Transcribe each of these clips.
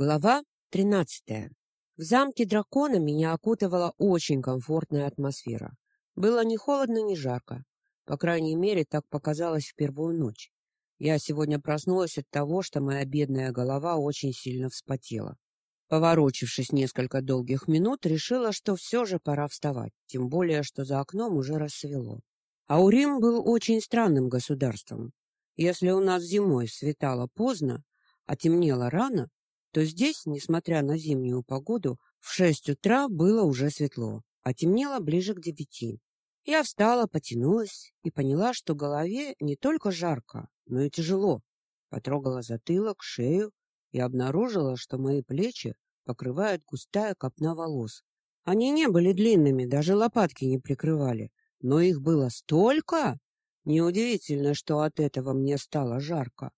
Глава 13. В замке дракона меня окутывала очень комфортная атмосфера. Было ни холодно, ни жарко. По крайней мере, так показалось в первую ночь. Я сегодня проснулась от того, что моя бедная голова очень сильно вспотела. Поворочившись несколько долгих минут, решила, что все же пора вставать, тем более, что за окном уже рассвело. Аурим был очень странным государством. Если у нас зимой светало поздно, а темнело рано, то здесь, несмотря на зимнюю погоду, в шесть утра было уже светло, а темнело ближе к девяти. Я встала, потянулась и поняла, что голове не только жарко, но и тяжело. Потрогала затылок, шею и обнаружила, что мои плечи покрывают густая копна волос. Они не были длинными, даже лопатки не прикрывали, но их было столько! Неудивительно, что от этого мне стало жарко.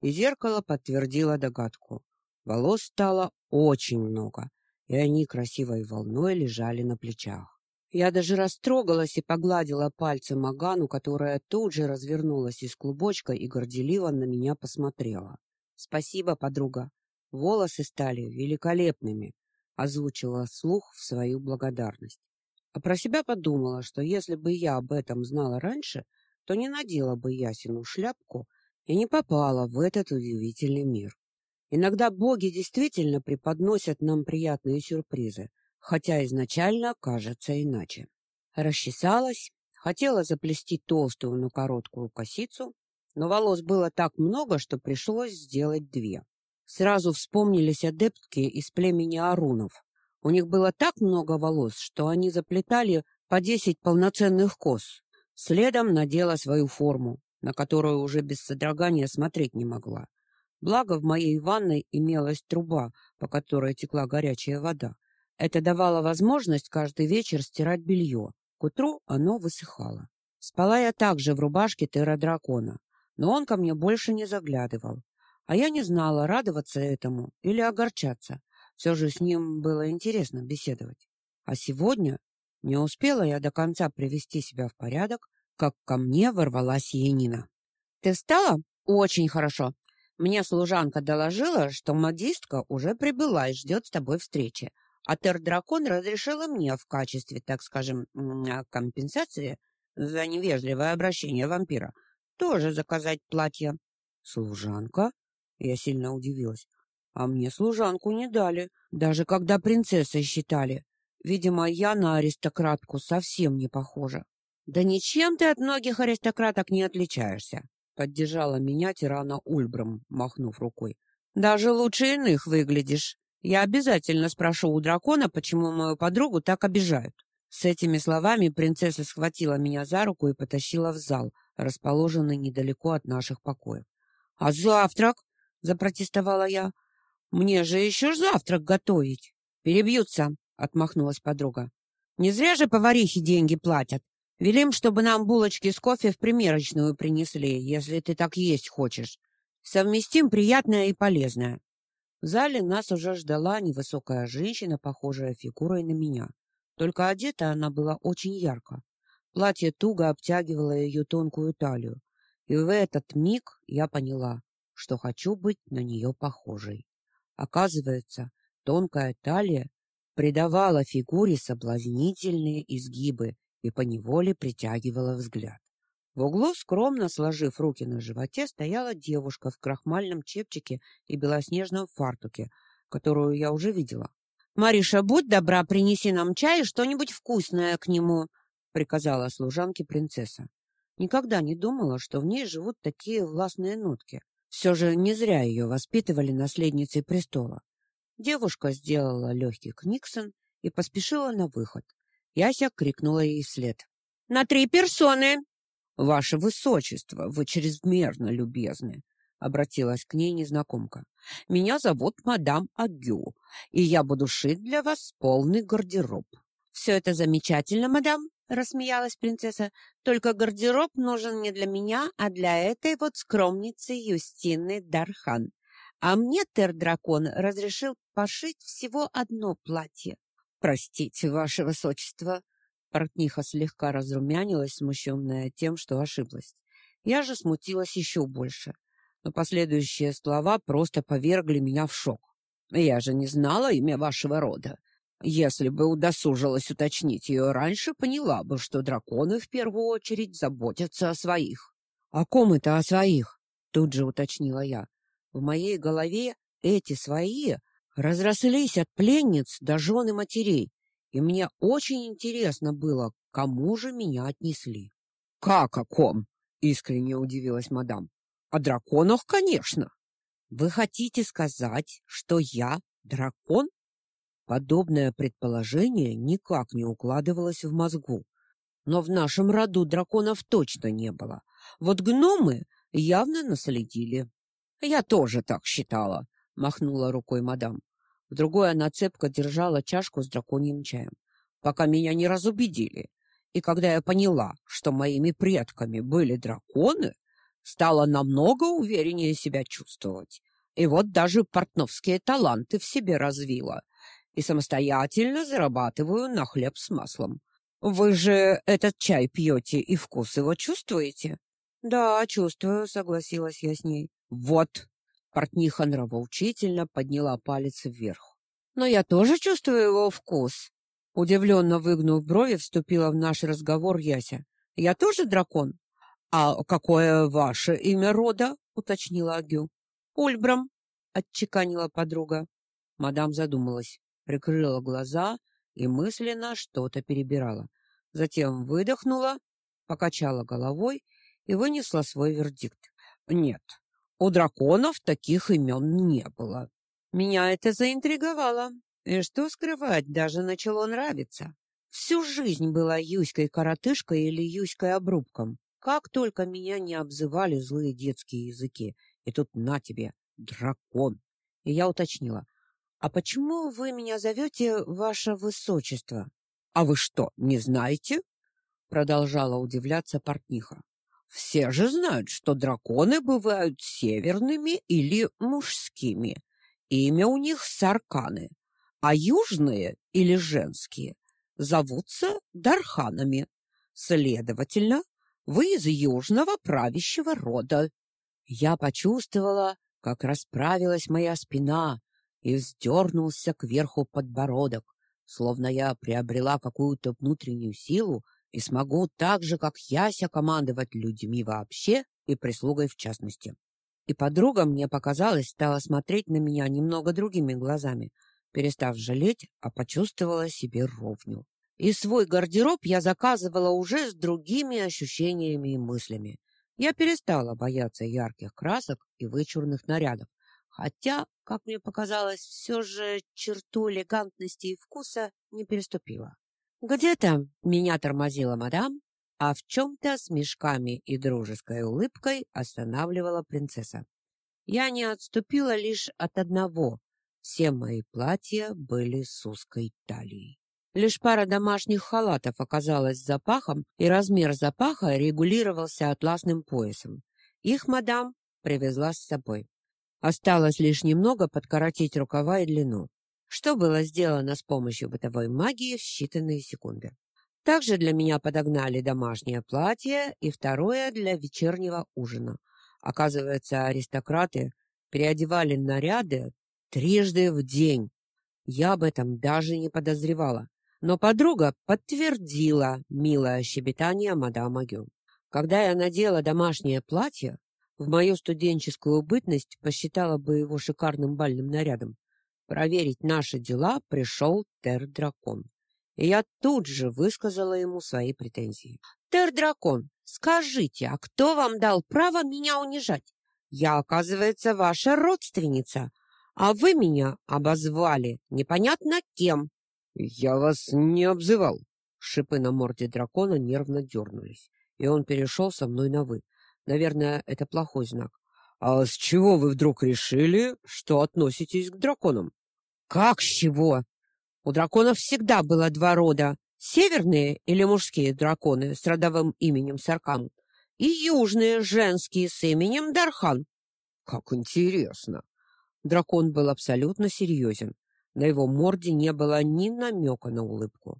И зеркало подтвердило догадку. Волос стало очень много, и они красивой волной лежали на плечах. Я даже растрогалась и погладила пальцем Агану, которая тут же развернулась из клубочка и горделиво на меня посмотрела. «Спасибо, подруга. Волосы стали великолепными», — озвучила вслух в свою благодарность. А про себя подумала, что если бы я об этом знала раньше, то не надела бы ясину шляпку и не попала в этот удивительный мир. Иногда боги действительно преподносят нам приятные сюрпризы, хотя изначально кажется иначе. Расчесалась, хотела заплести толстую, но короткую косицу, но волос было так много, что пришлось сделать две. Сразу вспомнились адептки из племени Арунов. У них было так много волос, что они заплетали по десять полноценных кос. Следом надела свою форму, на которую уже без содрогания смотреть не могла. Благо в моей ванной имелась труба, по которой текла горячая вода. Это давало возможность каждый вечер стирать белье. К утру оно высыхало. Спала я также в рубашке Тера-дракона, но он ко мне больше не заглядывал. А я не знала, радоваться этому или огорчаться. Все же с ним было интересно беседовать. А сегодня не успела я до конца привести себя в порядок, как ко мне ворвалась Енина. «Ты встала? Очень хорошо. Мне служанка доложила, что модистка уже прибыла и ждет с тобой встречи. А Тер-дракон разрешила мне в качестве, так скажем, компенсации за невежливое обращение вампира тоже заказать платье. Служанка? Я сильно удивилась. А мне служанку не дали, даже когда принцессой считали. Видимо, я на аристократку совсем не похожа. Да ничем ты от многих аристократок не отличаешься, Поддержала меня тирана Ульбрам, махнув рукой. Даже лучше иных выглядишь. Я обязательно спрошу у дракона, почему мою подругу так обижают. С этими словами принцесса схватила меня за руку и потащила в зал, расположенный недалеко от наших покоев. А завтрак? запротестовала я. Мне же еще завтрак готовить. Перебьются, отмахнулась подруга. Не зря же поварихи деньги платят. Велим, чтобы нам булочки с кофе в примерочную принесли, если ты так есть хочешь. Совместим приятное и полезное. В зале нас уже ждала невысокая женщина, похожая фигурой на меня. Только одета она была очень ярко. Платье туго обтягивало ее тонкую талию. И в этот миг я поняла, что хочу быть на нее похожей. Оказывается, тонкая талия придавала фигуре соблазнительные изгибы и поневоле притягивала взгляд. В углу, скромно сложив руки на животе, стояла девушка в крахмальном чепчике и белоснежном фартуке, которую я уже видела. «Мариша, будь добра, принеси нам чай и что-нибудь вкусное к нему», — приказала служанке принцесса. Никогда не думала, что в ней живут такие властные нотки. Все же не зря ее воспитывали наследницей престола. Девушка сделала легкий книксон и поспешила на выход. Яся крикнула ей вслед. «На три персоны!» «Ваше высочество, вы чрезмерно любезны!» Обратилась к ней незнакомка. «Меня зовут мадам Агю, и я буду шить для вас полный гардероб». «Все это замечательно, мадам!» — рассмеялась принцесса. «Только гардероб нужен не для меня, а для этой вот скромницы Юстины Дархан. А мне Тер-дракон разрешил пошить всего одно платье. Простите, ваше высочество. Портниха слегка разрумянилась, смущенная тем, что ошиблась. Я же смутилась еще больше. Но последующие слова просто повергли меня в шок. Я же не знала имя вашего рода. Если бы удосужилась уточнить ее раньше, поняла бы, что драконы в первую очередь заботятся о своих. О ком это о своих? Тут же уточнила я. В моей голове эти свои разрослись от пленниц до жен и матерей, и мне очень интересно было, кому же меня отнесли. Как о ком? искренне удивилась мадам. О драконах, конечно. Вы хотите сказать, что я дракон? Подобное предположение никак не укладывалось в мозгу. Но в нашем роду драконов точно не было. Вот гномы явно наследили. Я тоже так считала, махнула рукой мадам. В другой она цепко держала чашку с драконьим чаем, пока меня не разубедили. И когда я поняла, что моими предками были драконы, стала намного увереннее себя чувствовать. И вот даже портновские таланты в себе развила и самостоятельно зарабатываю на хлеб с маслом. Вы же этот чай пьете и вкус его чувствуете? Да, чувствую, согласилась я с ней. Вот. Портниха нравоучительно подняла палец вверх. Но я тоже чувствую его вкус. Удивленно выгнув брови, вступила в наш разговор Яся. Я тоже дракон. А какое ваше имя рода? уточнила Агю. Ульбрам, отчеканила подруга. Мадам задумалась, прикрыла глаза и мысленно что-то перебирала. Затем выдохнула, покачала головой и вынесла свой вердикт. Нет, у драконов таких имен не было. Меня это заинтриговало. И что скрывать, даже начало нравиться. Всю жизнь была Юськой-коротышкой или Юськой-обрубком. Как только меня не обзывали злые детские языки. И тут на тебе, дракон. И я уточнила. А почему вы меня зовете ваше высочество? А вы что, не знаете? Продолжала удивляться портниха. Все же знают, что драконы бывают северными или мужскими. Имя у них Сарканы, а южные или женские зовутся Дарханами. Следовательно, вы из южного правящего рода. Я почувствовала, как расправилась моя спина и вздернулся кверху подбородок, словно я приобрела какую-то внутреннюю силу и смогу так же, как Яся, командовать людьми вообще и прислугой в частности. И подруга, мне показалось, стала смотреть на меня немного другими глазами, перестав жалеть, а почувствовала себе ровню. И свой гардероб я заказывала уже с другими ощущениями и мыслями. Я перестала бояться ярких красок и вычурных нарядов, хотя, как мне показалось, все же черту элегантности и вкуса не переступила. Где-то меня тормозила мадам, а в чем-то с мешками и дружеской улыбкой останавливала принцесса. Я не отступила лишь от одного. Все мои платья были с узкой талией. Лишь пара домашних халатов оказалась запахом, и размер запаха регулировался атласным поясом. Их мадам привезла с собой. Осталось лишь немного подкоротить рукава и длину что было сделано с помощью бытовой магии в считанные секунды. Также для меня подогнали домашнее платье и второе для вечернего ужина. Оказывается, аристократы переодевали наряды трижды в день. Я об этом даже не подозревала. Но подруга подтвердила милое щебетание мадам Агю. Когда я надела домашнее платье, в мою студенческую бытность посчитала бы его шикарным бальным нарядом. Проверить наши дела пришел Тер-дракон. И я тут же высказала ему свои претензии. Тер-дракон, скажите, а кто вам дал право меня унижать? Я, оказывается, ваша родственница, а вы меня обозвали непонятно кем. Я вас не обзывал. Шипы на морде дракона нервно дернулись, и он перешел со мной на вы. Наверное, это плохой знак. А с чего вы вдруг решили, что относитесь к драконам? Как с чего? У драконов всегда было два рода: северные или мужские драконы с родовым именем Саркан, и южные женские с именем Дархан. Как интересно. Дракон был абсолютно серьезен. На его морде не было ни намека на улыбку.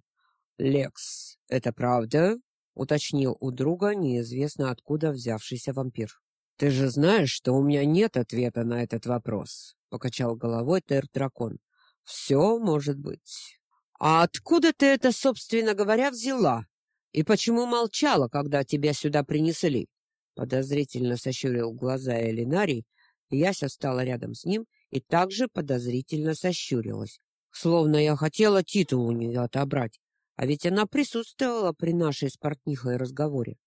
Лекс, это правда? уточнил у друга неизвестно откуда взявшийся вампир. Ты же знаешь, что у меня нет ответа на этот вопрос. покачал головой Тер-дракон. Все может быть. А откуда ты это, собственно говоря, взяла? И почему молчала, когда тебя сюда принесли? Подозрительно сощурил глаза Элинарий. Яся встала рядом с ним и также подозрительно сощурилась, словно я хотела титул у нее отобрать. А ведь она присутствовала при нашей с разговоре.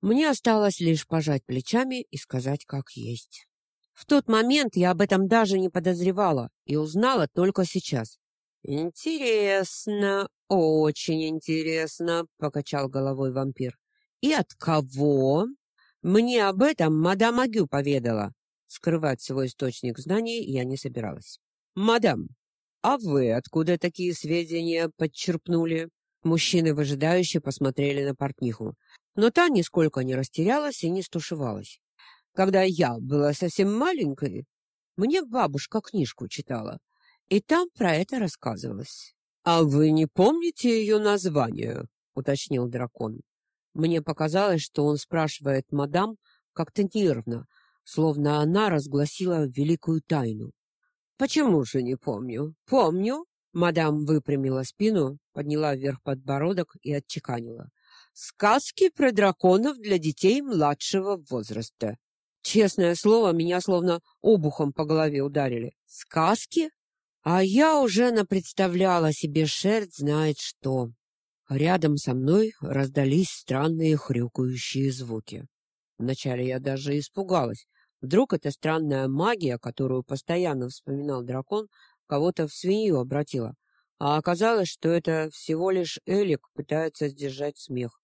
Мне осталось лишь пожать плечами и сказать, как есть. В тот момент я об этом даже не подозревала и узнала только сейчас. Интересно, очень интересно, покачал головой вампир. И от кого? Мне об этом мадам Агю поведала. Скрывать свой источник знаний я не собиралась. Мадам, а вы откуда такие сведения подчерпнули? Мужчины выжидающе посмотрели на портниху, но та нисколько не растерялась и не стушевалась. Когда я была совсем маленькой, мне бабушка книжку читала, и там про это рассказывалось. А вы не помните ее название? уточнил дракон. Мне показалось, что он спрашивает мадам как-то нервно, словно она разгласила великую тайну. Почему же не помню? Помню. Мадам выпрямила спину, подняла вверх подбородок и отчеканила: "Сказки про драконов для детей младшего возраста". Честное слово, меня словно обухом по голове ударили. Сказки? А я уже напредставляла себе шерсть знает что. Рядом со мной раздались странные хрюкающие звуки. Вначале я даже испугалась. Вдруг эта странная магия, которую постоянно вспоминал дракон, кого-то в свинью обратила. А оказалось, что это всего лишь Элик пытается сдержать смех.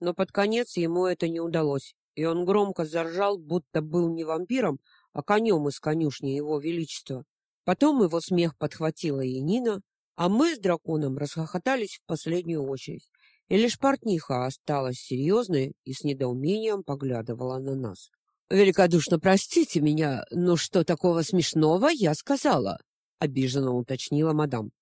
Но под конец ему это не удалось и он громко заржал, будто был не вампиром, а конем из конюшни его величества. Потом его смех подхватила и Нина, а мы с драконом расхохотались в последнюю очередь. И лишь портниха осталась серьезной и с недоумением поглядывала на нас. Великодушно простите меня, но что такого смешного я сказала, обиженно уточнила мадам.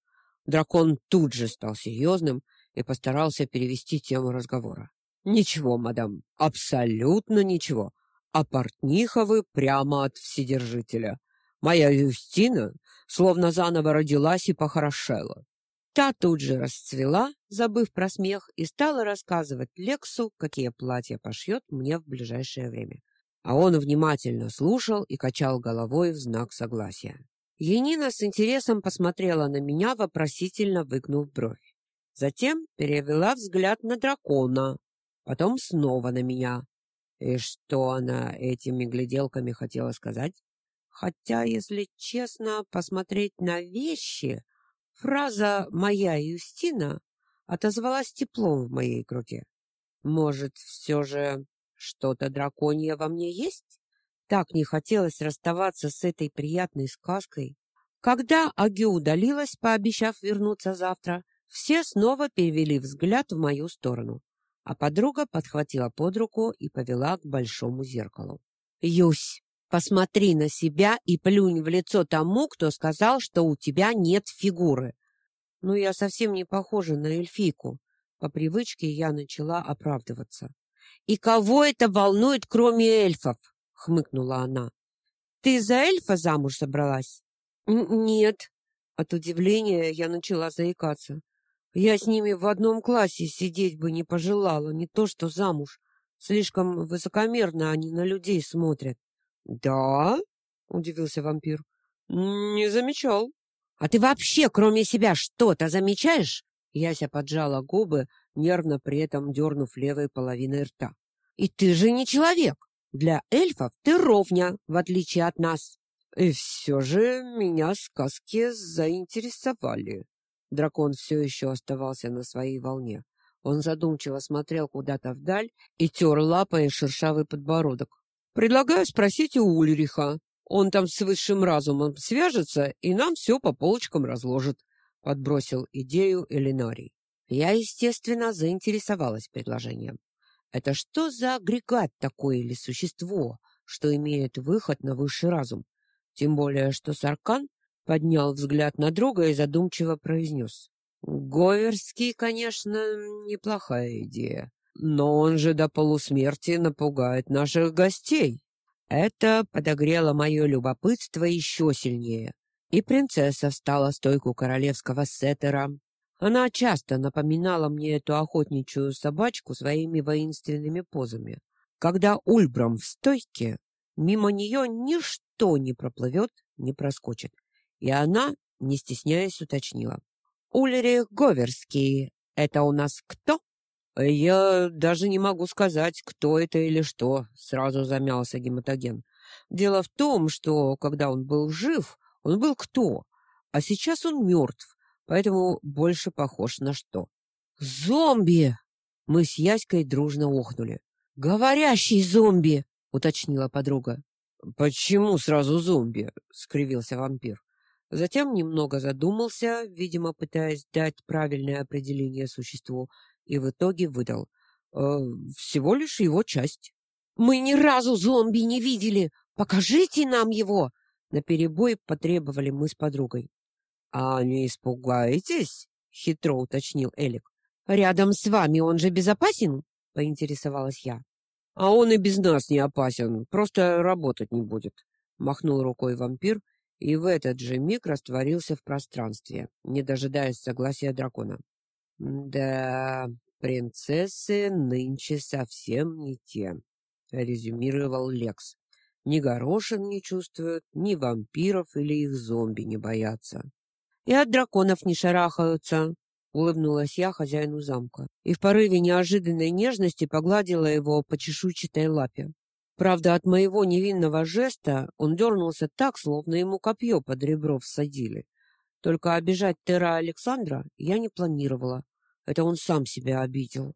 Дракон тут же стал серьезным и постарался перевести тему разговора. Ничего, мадам, абсолютно ничего. А портниха вы прямо от вседержителя. Моя Юстина словно заново родилась и похорошела. Та тут же расцвела, забыв про смех, и стала рассказывать Лексу, какие платья пошьет мне в ближайшее время. А он внимательно слушал и качал головой в знак согласия. Енина с интересом посмотрела на меня, вопросительно выгнув бровь. Затем перевела взгляд на дракона, потом снова на меня. И что она этими гляделками хотела сказать? Хотя, если честно, посмотреть на вещи, фраза «моя Юстина» отозвалась теплом в моей груди. Может, все же что-то драконье во мне есть? Так не хотелось расставаться с этой приятной сказкой. Когда Агю удалилась, пообещав вернуться завтра, все снова перевели взгляд в мою сторону а подруга подхватила под руку и повела к большому зеркалу. «Юсь, посмотри на себя и плюнь в лицо тому, кто сказал, что у тебя нет фигуры». «Ну, я совсем не похожа на эльфийку». По привычке я начала оправдываться. «И кого это волнует, кроме эльфов?» — хмыкнула она. «Ты за эльфа замуж собралась?» «Нет». От удивления я начала заикаться. Я с ними в одном классе сидеть бы не пожелала, не то что замуж. Слишком высокомерно они на людей смотрят. Да? удивился вампир. Не замечал. А ты вообще, кроме себя, что-то замечаешь? Яся поджала губы, нервно при этом дернув левой половиной рта. И ты же не человек. Для эльфов ты ровня, в отличие от нас. И все же меня сказки заинтересовали. Дракон все еще оставался на своей волне. Он задумчиво смотрел куда-то вдаль и тер лапой шершавый подбородок. Предлагаю спросить у Ульриха. Он там с высшим разумом свяжется и нам все по полочкам разложит, подбросил идею Элинарий. Я, естественно, заинтересовалась предложением. Это что за агрегат такой или существо, что имеет выход на высший разум? Тем более, что Саркан поднял взгляд на друга и задумчиво произнес. Говерский, конечно, неплохая идея, но он же до полусмерти напугает наших гостей. Это подогрело мое любопытство еще сильнее. И принцесса встала стойку королевского сеттера. Она часто напоминала мне эту охотничью собачку своими воинственными позами. Когда Ульбрам в стойке, мимо нее ничто не проплывет, не проскочит. И она, не стесняясь, уточнила. «Ульрих Говерский, это у нас кто?» «Я даже не могу сказать, кто это или что», — сразу замялся гематоген. «Дело в том, что, когда он был жив, он был кто, а сейчас он мертв, поэтому больше похож на что». «Зомби!» — мы с Яськой дружно охнули. «Говорящий зомби!» — уточнила подруга. «Почему сразу зомби?» — скривился вампир. Затем немного задумался, видимо, пытаясь дать правильное определение существу, и в итоге выдал. «Э, «Всего лишь его часть». «Мы ни разу зомби не видели! Покажите нам его!» Наперебой потребовали мы с подругой. «А не испугаетесь?» — хитро уточнил Элик. «Рядом с вами он же безопасен?» — поинтересовалась я. А он и без нас не опасен, просто работать не будет, махнул рукой вампир и в этот же миг растворился в пространстве, не дожидаясь согласия дракона. Да, принцессы нынче совсем не те, резюмировал Лекс. Ни горошин не чувствуют, ни вампиров или их зомби не боятся. И от драконов не шарахаются, улыбнулась я хозяину замка и в порыве неожиданной нежности погладила его по чешуйчатой лапе. Правда, от моего невинного жеста он дернулся так, словно ему копье под ребро всадили. Только обижать Тера Александра я не планировала. Это он сам себя обидел.